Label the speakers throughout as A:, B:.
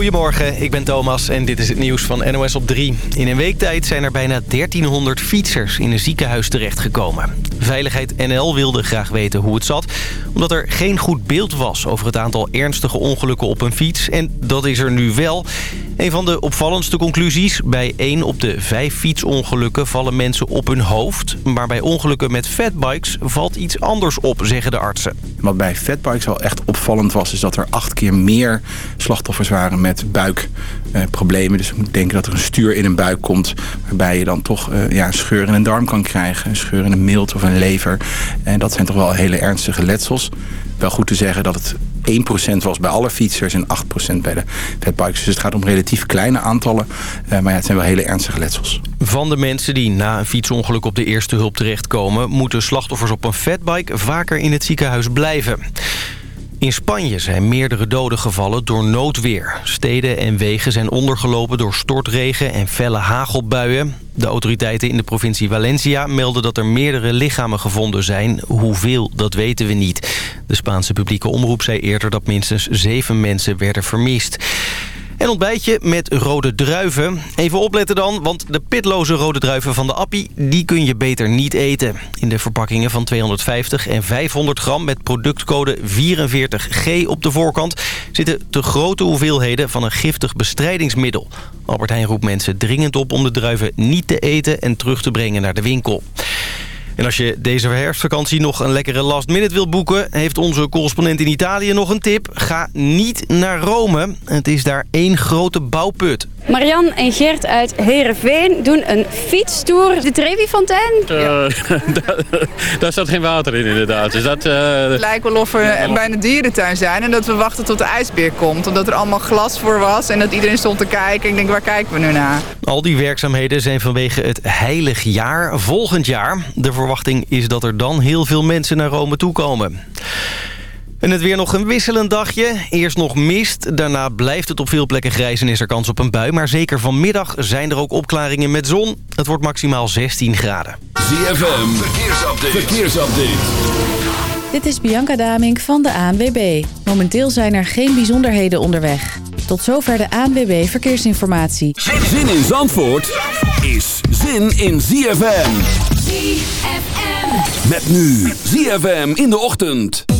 A: Goedemorgen, ik ben Thomas en dit is het nieuws van NOS op 3. In een week tijd zijn er bijna 1300 fietsers in een ziekenhuis terechtgekomen. Veiligheid NL wilde graag weten hoe het zat... omdat er geen goed beeld was over het aantal ernstige ongelukken op een fiets. En dat is er nu wel. Een van de opvallendste conclusies... bij 1 op de 5 fietsongelukken vallen mensen op hun hoofd. Maar bij ongelukken met fatbikes valt iets anders op, zeggen de artsen.
B: Wat bij fatbikes al echt opvallend was... is dat er acht keer meer slachtoffers waren met buikproblemen. dus je moet denken dat er een stuur in een buik komt... waarbij je dan toch uh, ja, een scheur in een darm kan krijgen. Een scheur in een mild of een lever. En dat zijn toch wel hele ernstige letsels. Wel goed te zeggen dat het 1% was bij alle fietsers en 8% bij de fatbikes. Dus het gaat om relatief kleine aantallen. Uh, maar ja, het zijn wel hele ernstige letsels.
A: Van de mensen die na een fietsongeluk op de eerste hulp terechtkomen... moeten slachtoffers op een fatbike vaker in het ziekenhuis blijven. In Spanje zijn meerdere doden gevallen door noodweer. Steden en wegen zijn ondergelopen door stortregen en felle hagelbuien. De autoriteiten in de provincie Valencia melden dat er meerdere lichamen gevonden zijn. Hoeveel, dat weten we niet. De Spaanse publieke omroep zei eerder dat minstens zeven mensen werden vermist. En ontbijtje met rode druiven. Even opletten dan, want de pitloze rode druiven van de Appie... die kun je beter niet eten. In de verpakkingen van 250 en 500 gram met productcode 44G op de voorkant... zitten te grote hoeveelheden van een giftig bestrijdingsmiddel. Albert Heijn roept mensen dringend op om de druiven niet te eten... en terug te brengen naar de winkel. En als je deze herfstvakantie nog een lekkere last minute wilt boeken... heeft onze correspondent in Italië nog een tip. Ga niet naar Rome. Het is daar één grote bouwput.
C: Marian en Gert uit Heerenveen doen een fietstour. De Trevi-fontein?
D: Uh, daar staat geen water in inderdaad. Dus dat, uh...
E: Het lijkt wel of we bijna dierentuin zijn en dat we wachten tot de ijsbeer komt. Omdat er allemaal glas voor was en dat iedereen stond te kijken. Ik denk, waar kijken we nu naar?
A: Al die werkzaamheden zijn vanwege het heilig jaar volgend jaar. De verwachting is dat er dan heel veel mensen naar Rome toekomen. En het weer nog een wisselend dagje. Eerst nog mist, daarna blijft het op veel plekken grijs en is er kans op een bui. Maar zeker vanmiddag zijn er ook opklaringen met zon. Het wordt maximaal 16 graden.
F: ZFM, verkeersupdate. verkeersupdate.
G: Dit is Bianca Damink van de ANWB. Momenteel zijn er geen bijzonderheden onderweg. Tot zover de ANWB Verkeersinformatie.
F: Zin in Zandvoort is zin in ZFM.
H: ZFM.
F: Met nu ZFM in de ochtend.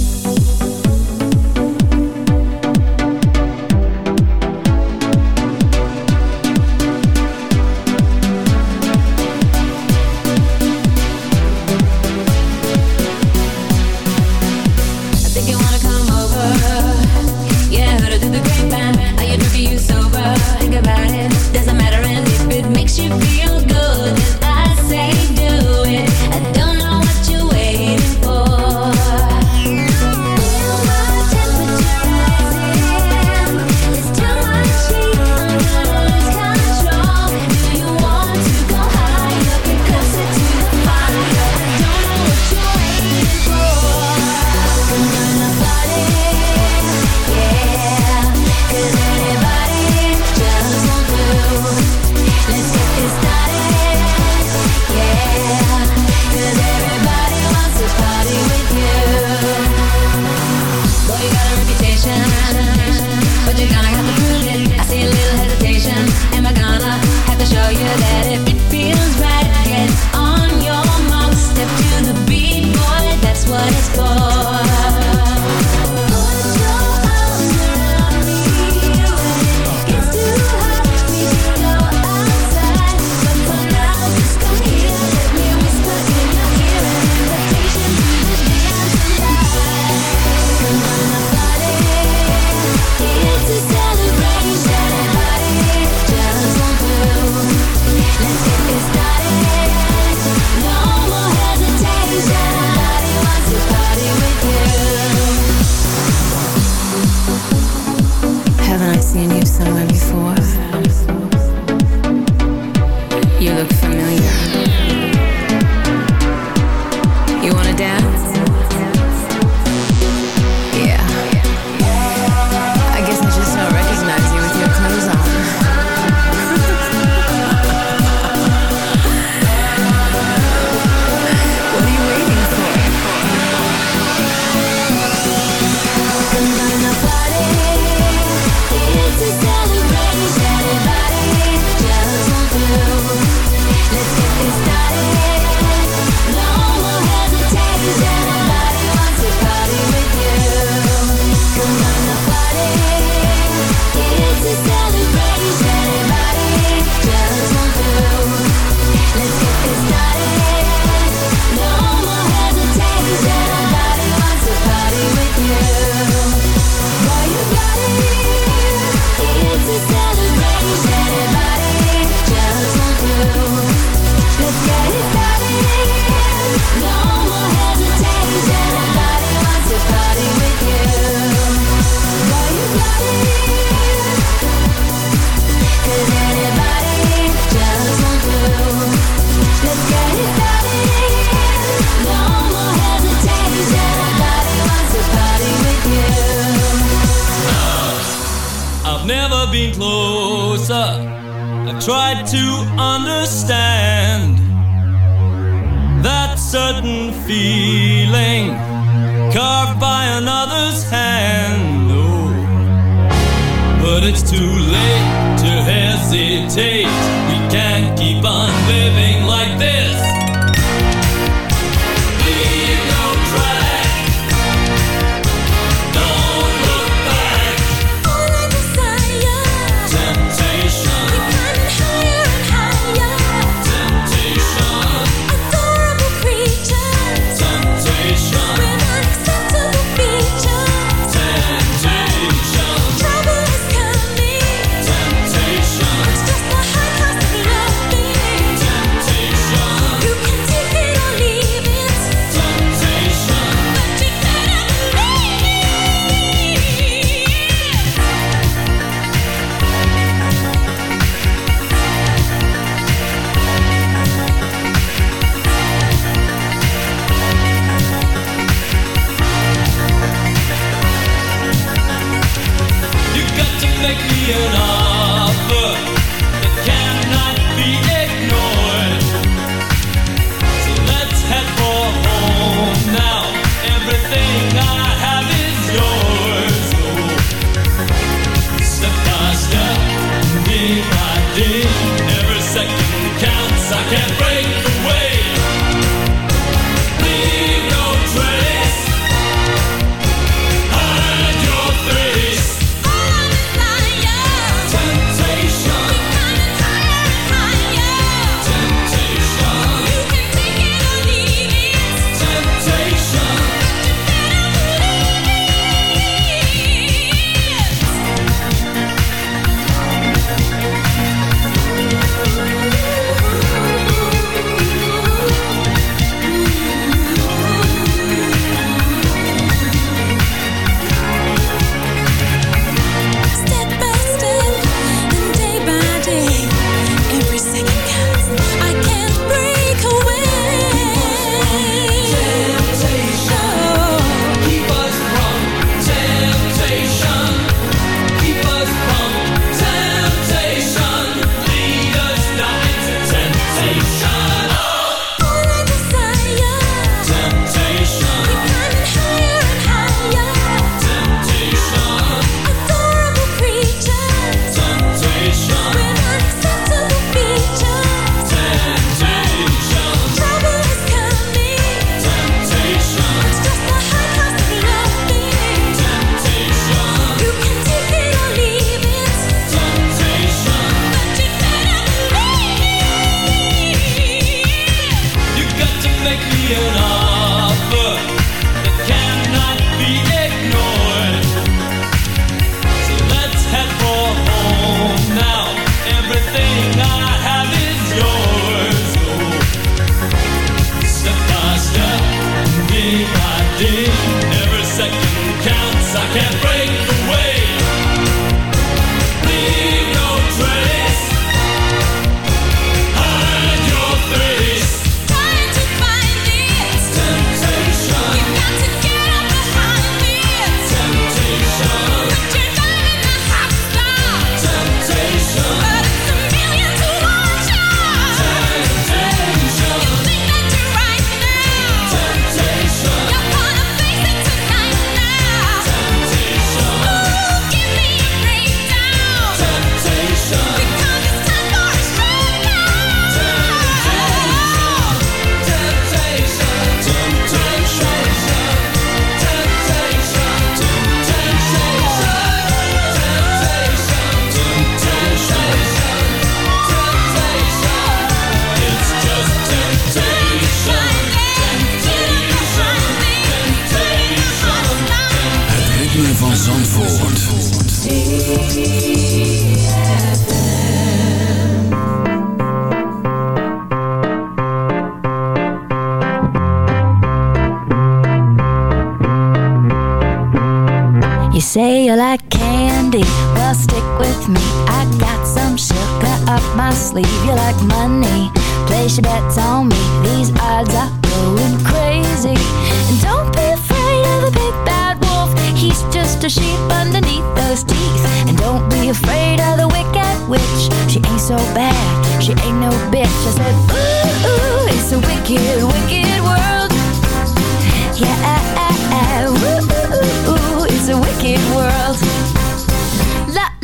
I: did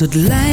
J: het lijkt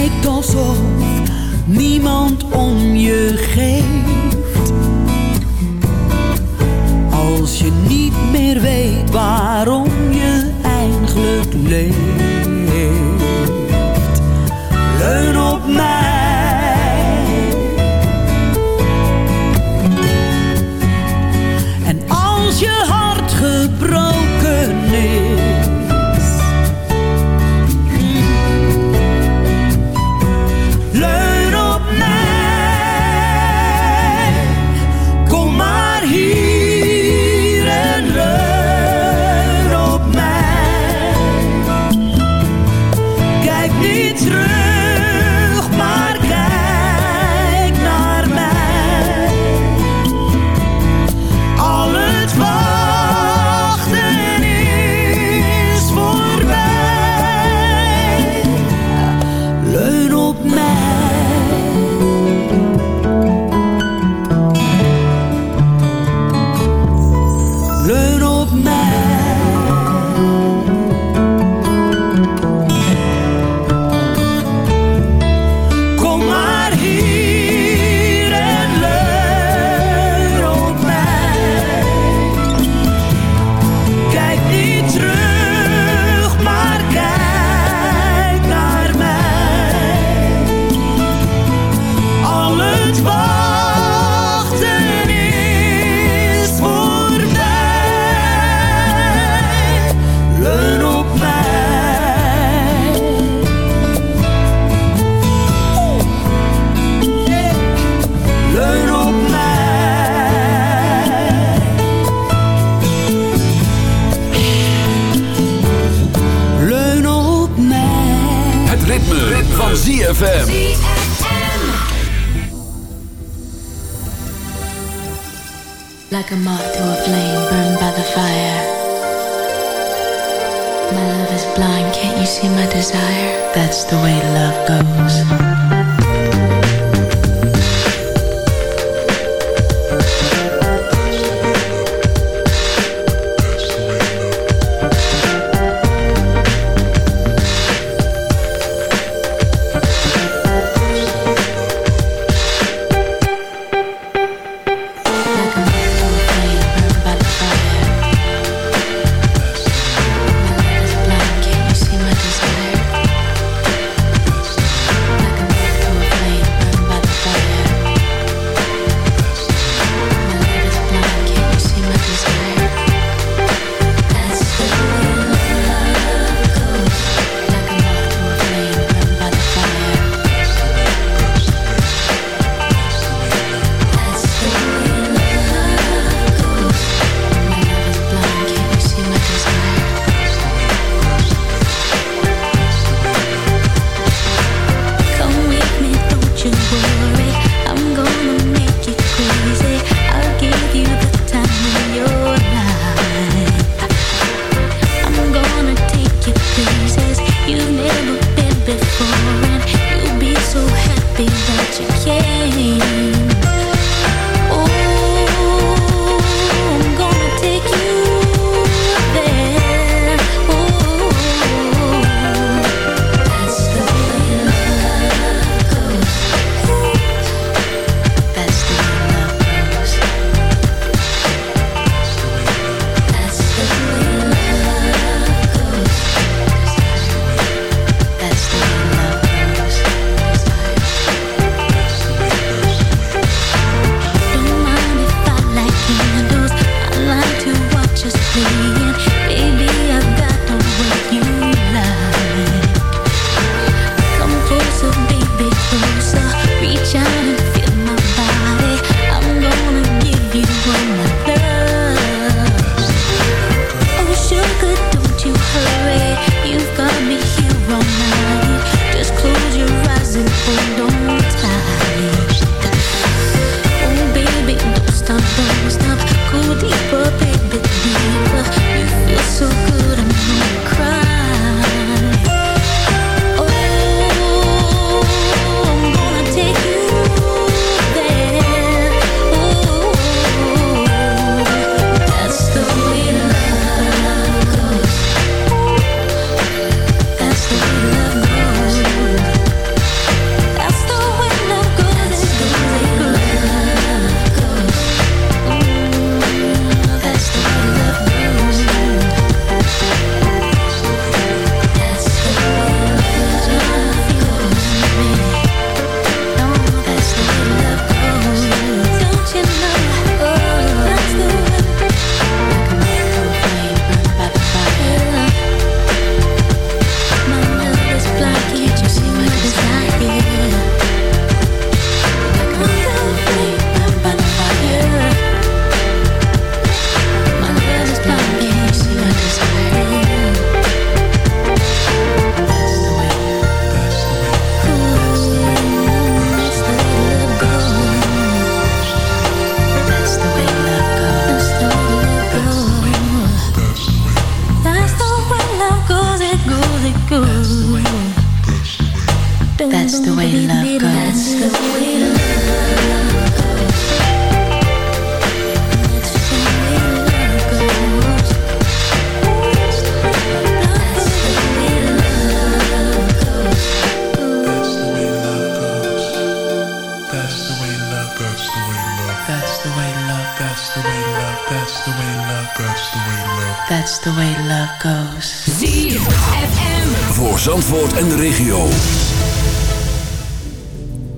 I: That's the way love goes.
F: ZFM. Voor Zandvoort en de regio.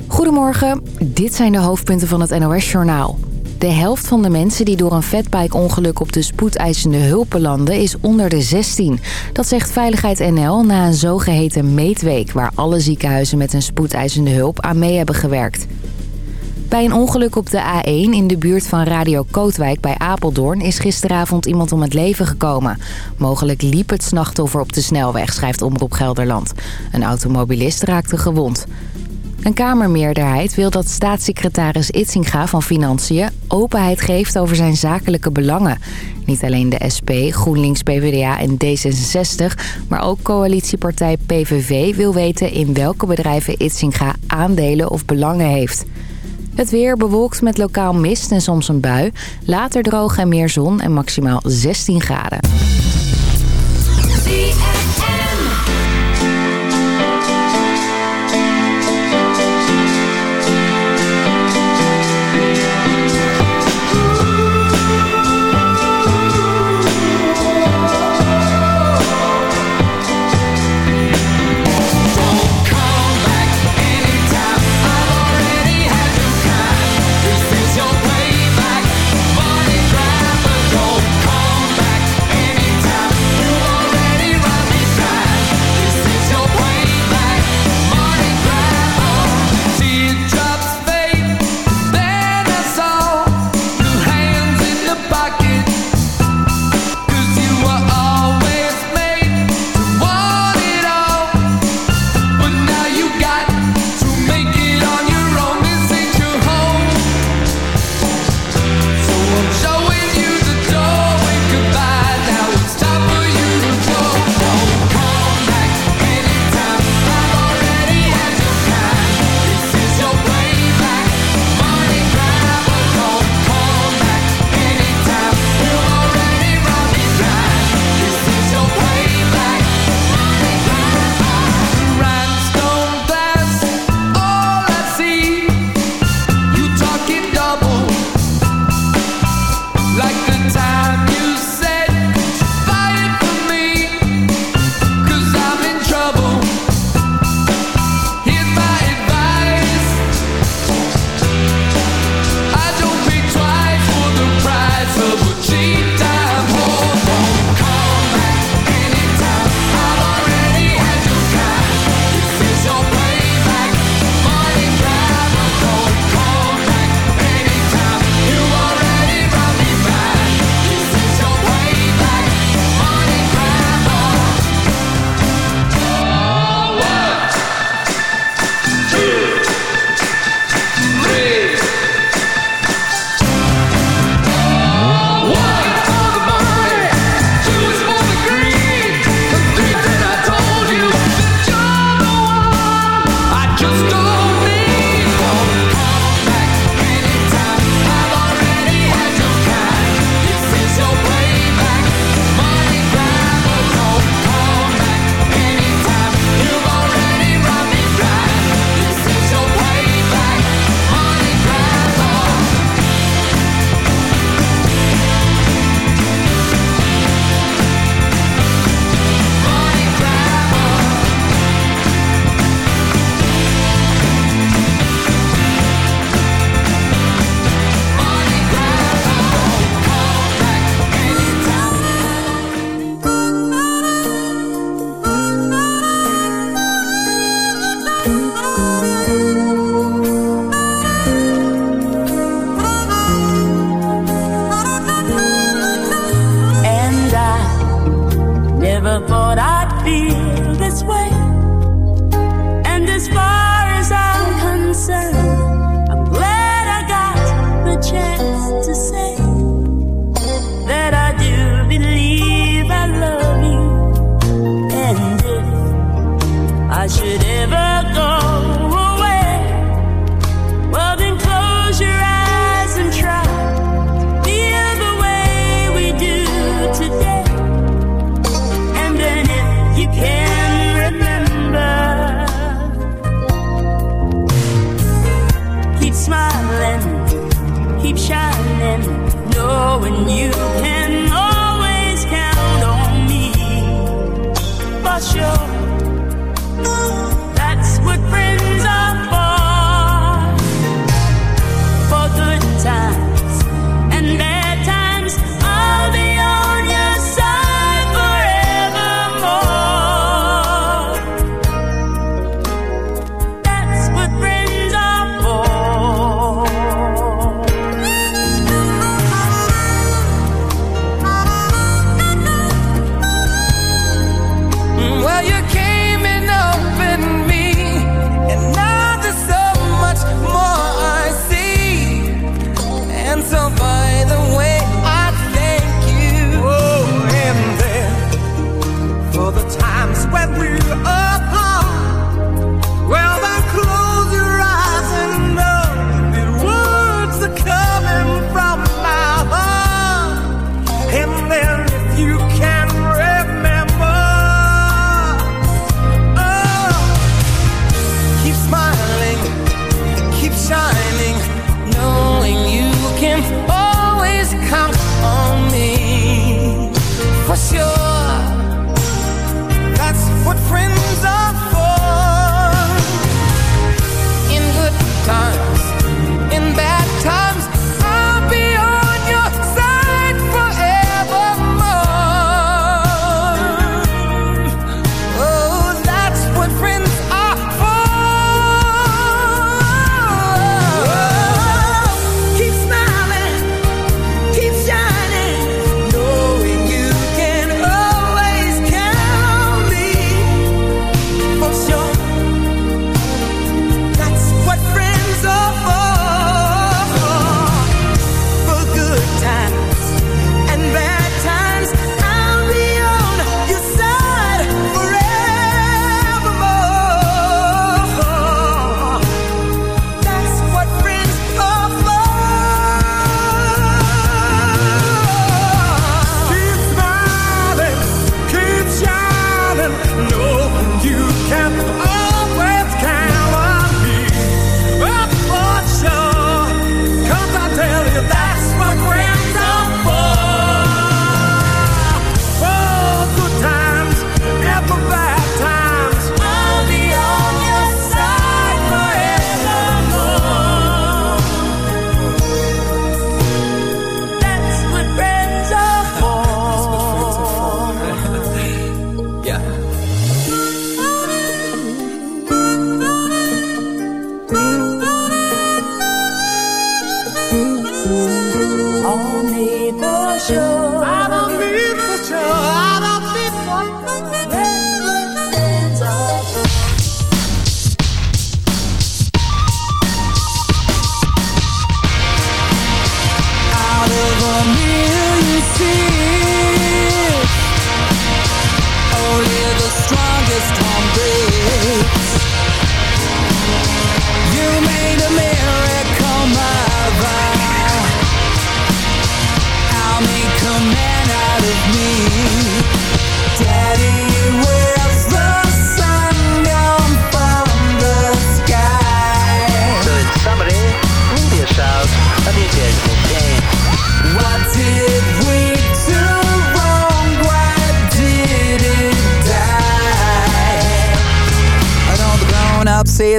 K: Goedemorgen, dit zijn de hoofdpunten van het NOS-journaal. De helft van de mensen die door een fatbike-ongeluk op de spoedeisende hulp belanden is onder de 16. Dat zegt Veiligheid NL na een zogeheten meetweek... waar alle ziekenhuizen met een spoedeisende hulp aan mee hebben gewerkt. Bij een ongeluk op de A1 in de buurt van Radio Kootwijk bij Apeldoorn... is gisteravond iemand om het leven gekomen. Mogelijk liep het slachtoffer op de snelweg, schrijft Omroep Gelderland. Een automobilist raakte gewond. Een Kamermeerderheid wil dat staatssecretaris Itsinga van Financiën openheid geeft over zijn zakelijke belangen. Niet alleen de SP, GroenLinks, PvdA en D66, maar ook coalitiepartij PVV wil weten in welke bedrijven Itsinga aandelen of belangen heeft. Het weer bewolkt met lokaal mist en soms een bui. Later droog en meer zon en maximaal 16 graden.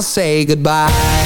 L: I'll say goodbye.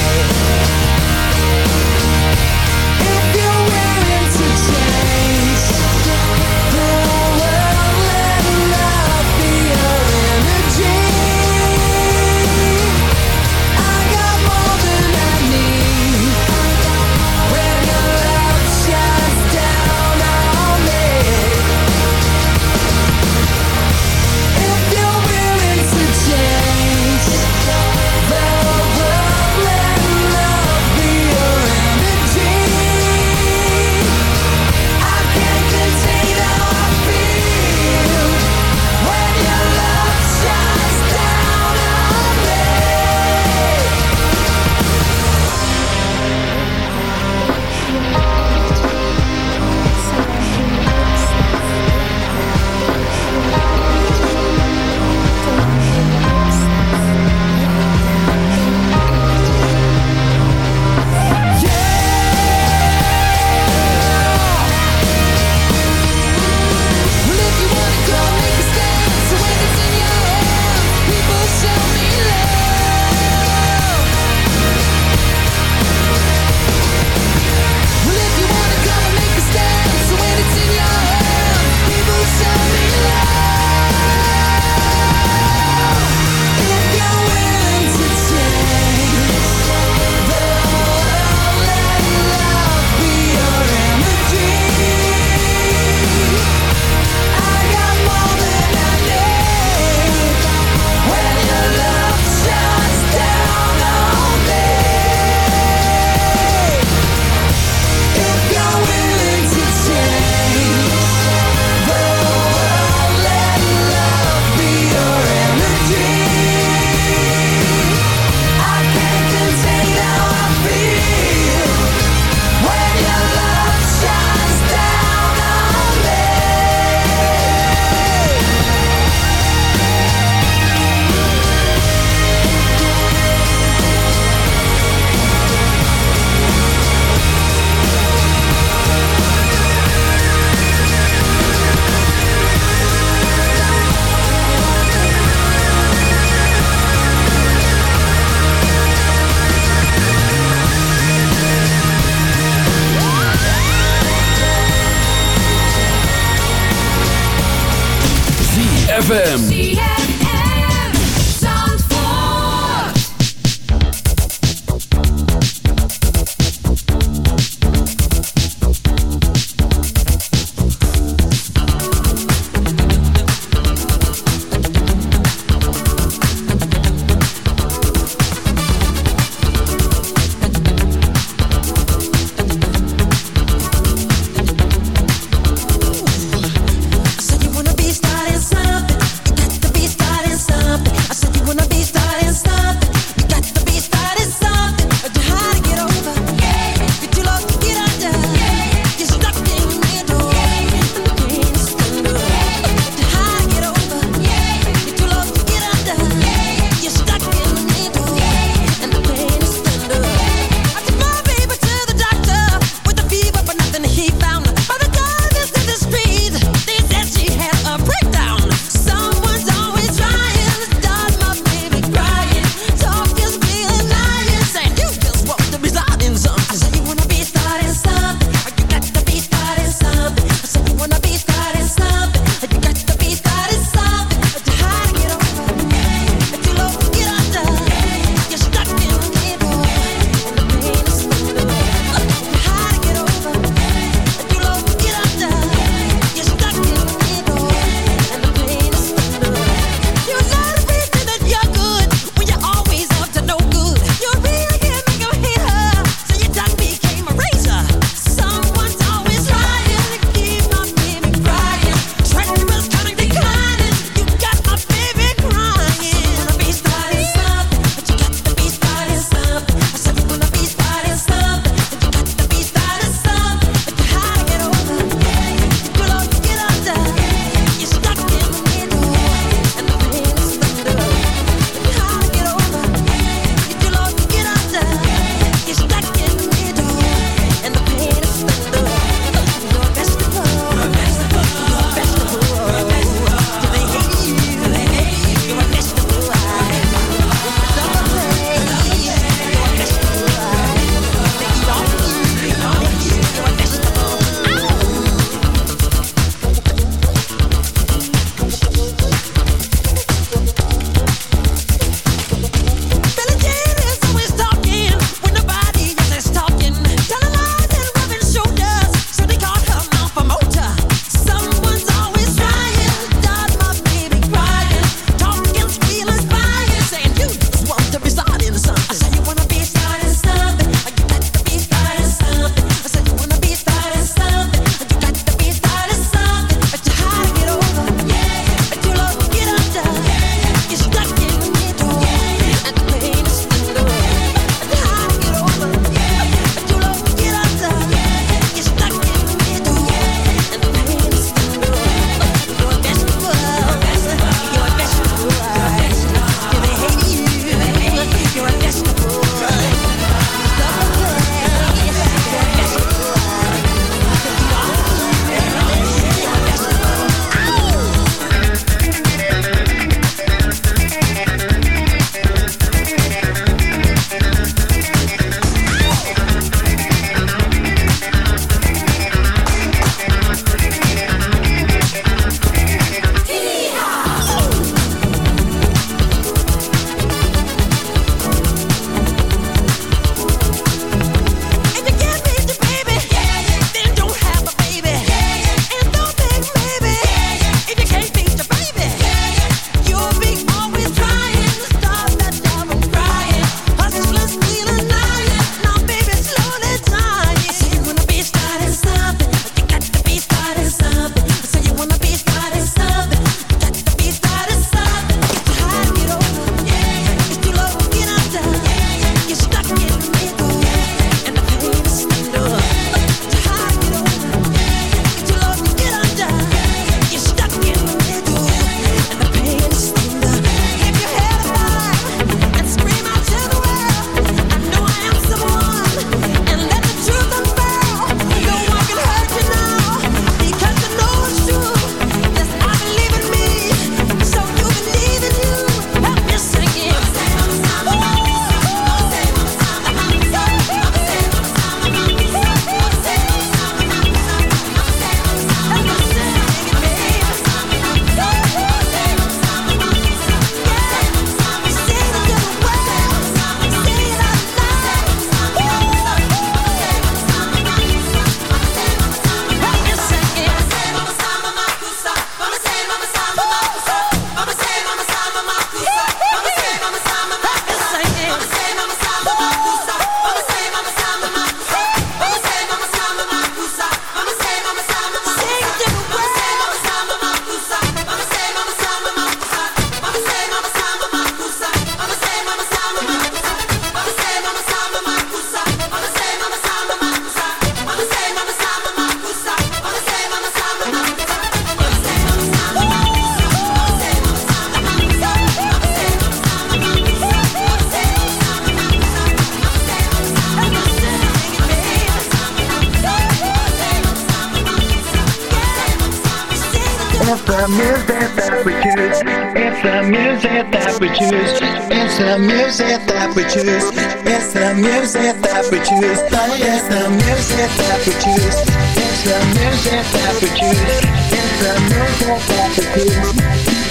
L: It's the
M: music that we choose. It's the music that we choose. It's the music that we choose. It's the music that we choose. It's the music that we choose. It's the music that we choose. It's the music that we choose.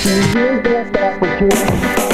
M: The music that we choose.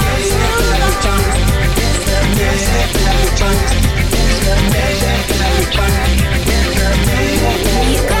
M: You. got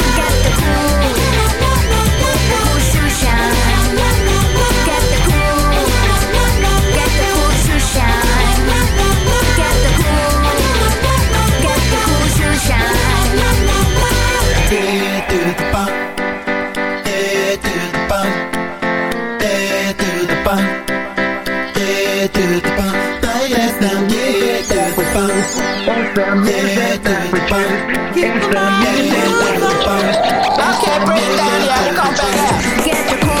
M: It's the minute the. I can't break down, come back.
I: Get